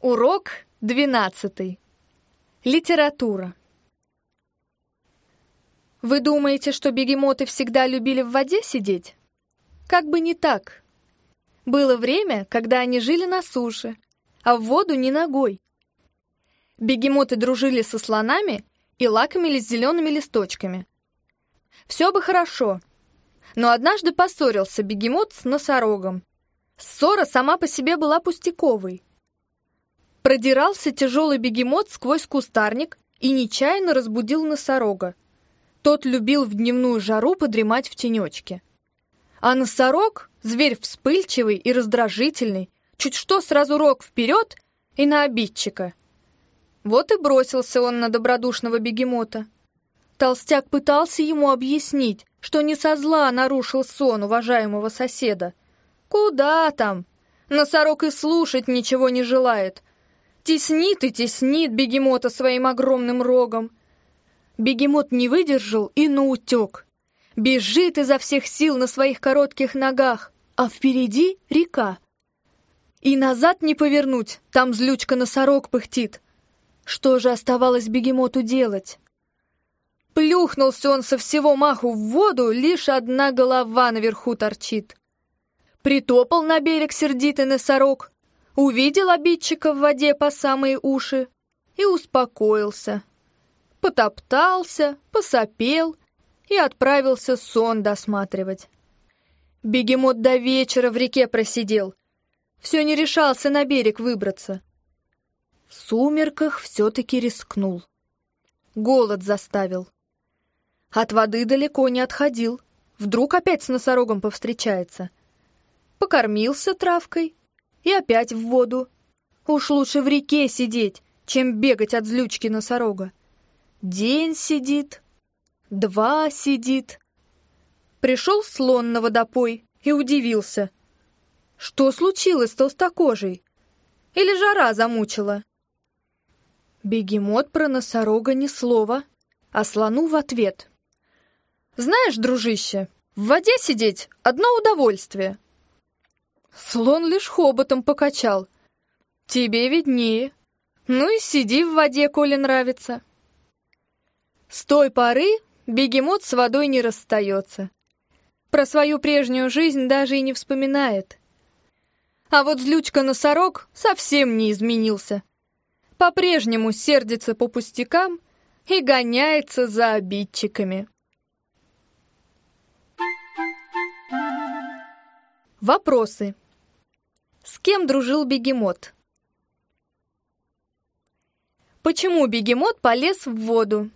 Урок 12. Литература. Вы думаете, что бегемоты всегда любили в воде сидеть? Как бы не так. Было время, когда они жили на суше, а в воду не ногой. Бегемоты дружили со слонами и лакомились зелеными листочками. Все бы хорошо, но однажды поссорился бегемот с носорогом. Ссора сама по себе была пустяковой. Продирался тяжелый бегемот сквозь кустарник и нечаянно разбудил носорога. Тот любил в дневную жару подремать в тенечке. А носорог, зверь вспыльчивый и раздражительный, чуть что сразу рог вперед и на обидчика. Вот и бросился он на добродушного бегемота. Толстяк пытался ему объяснить, что не со зла нарушил сон уважаемого соседа. Куда там? Носорог и слушать ничего не желает. Теснит и теснит бегемота своим огромным рогом. Бегемот не выдержал и наутек. Бежит изо всех сил на своих коротких ногах, а впереди река. И назад не повернуть, там злючка-носорог пыхтит. Что же оставалось бегемоту делать? Плюхнулся он со всего маху в воду, лишь одна голова наверху торчит. Притопал на берег сердитый носорог, увидел обидчика в воде по самые уши и успокоился. Потоптался, посопел и отправился сон досматривать. Бегемот до вечера в реке просидел, все не решался на берег выбраться. В сумерках все-таки рискнул. Голод заставил. От воды далеко не отходил. Вдруг опять с носорогом повстречается. Покормился травкой и опять в воду. Уж лучше в реке сидеть, чем бегать от злючки носорога. День сидит, два сидит. Пришел слон на водопой и удивился. Что случилось с толстокожей? Или жара замучила? Бегемот про носорога ни слова, а слону в ответ. Знаешь, дружище, в воде сидеть — одно удовольствие. Слон лишь хоботом покачал. Тебе виднее. Ну и сиди в воде, коли нравится. С той поры бегемот с водой не расстается. Про свою прежнюю жизнь даже и не вспоминает. А вот злючка-носорог совсем не изменился. По-прежнему сердится по пустякам и гоняется за обидчиками. Вопросы. С кем дружил бегемот? Почему бегемот полез в воду?